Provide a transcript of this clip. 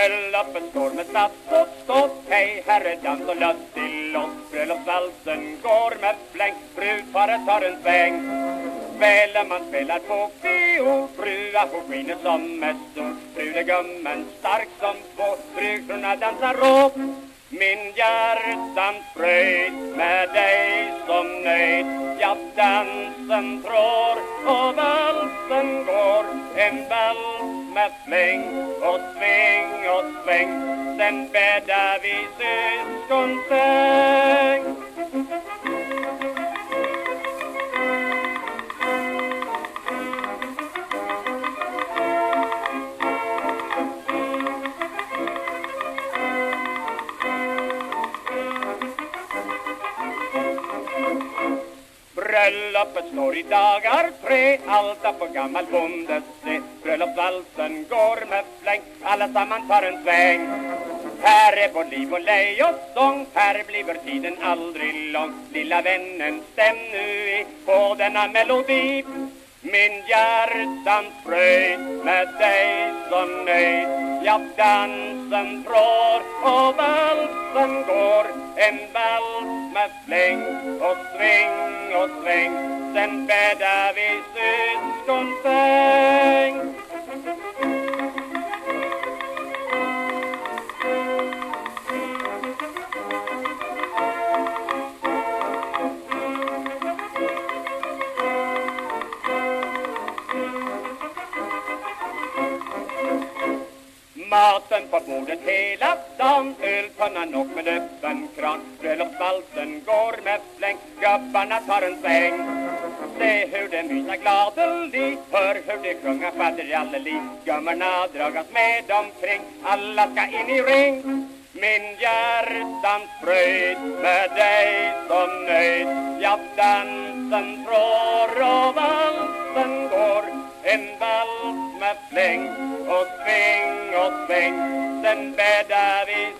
Bröllopet står med sats och ståt Hej herredans och lustig lott Bröllopsvalsen går med fläng. Brudparet tar en sväng. Väl man spelar på fiol Frua hon skiner som ett sol Brudegummen stark som två. Brudkronorna dansar åt min hjärtans fröjd med dig som nöjd Ja, dansen trår och valsen går. En vals med fläng och sving och sväng Sen bäddar vi syskonsäng Bröllopet står i dagar tre. Alta på gammal bondese Bröllopsvalsen går med fläng. Allesamman tar en sväng. Här är vår liv och lej och sång. Här bliver tiden aldrig lång. Lilla vännen, stäm nu i på denna melodi. Min hjärtan fröjd med dig som nöjd. Ja, dansen drar och valsen går. En vals med fläng och sving och sväng. Sen bäddar vi syskonsäng Maten på bordet hela dagen Öltunnan och med öppen kran. Bröllopsvalsen går med fläng Gubbarna tar en sväng. Se hur de mysa gladelig Hör hur de sjunga faderalleli Gummorna dragas med omkring Alla ska in i ring. Min hjärtans fröjd med dig som nöjd Ja, dansen trår och var. Vals med fläng och sving och sväng Sen bäddar vi sö